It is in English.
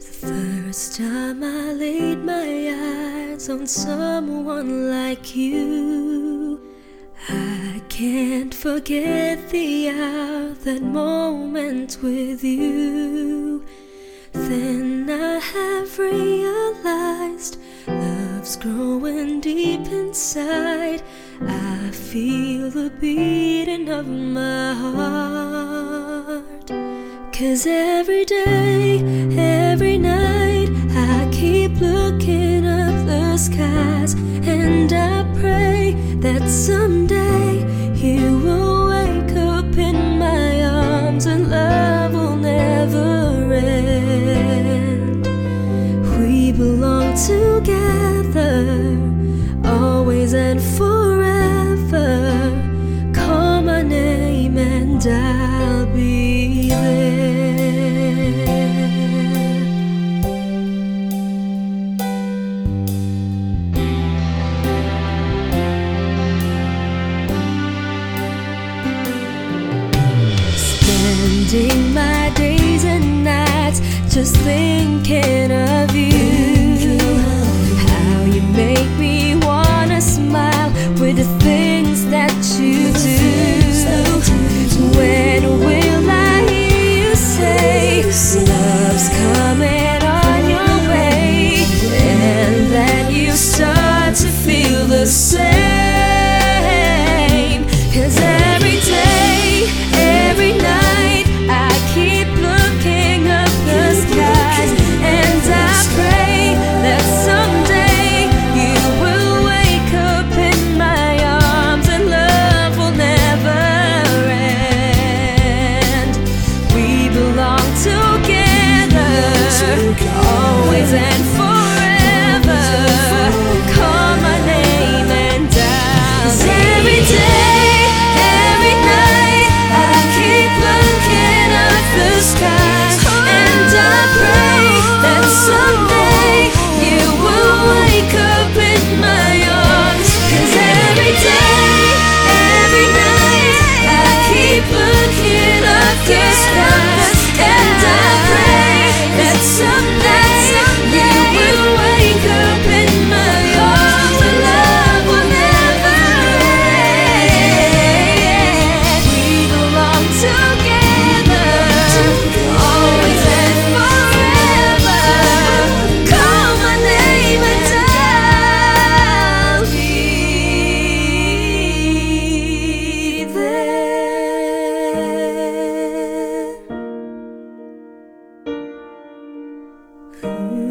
First time I laid my eyes on someone like you, I can't forget the hour, that moment with you. Then I have realized love's growing deep inside. I feel the beating of my heart. Cause every day, skies. And I pray that someday you will wake up in my arms and love will never end. We belong together, always and forever. spending my days and nights just thinking of Mm-hmm.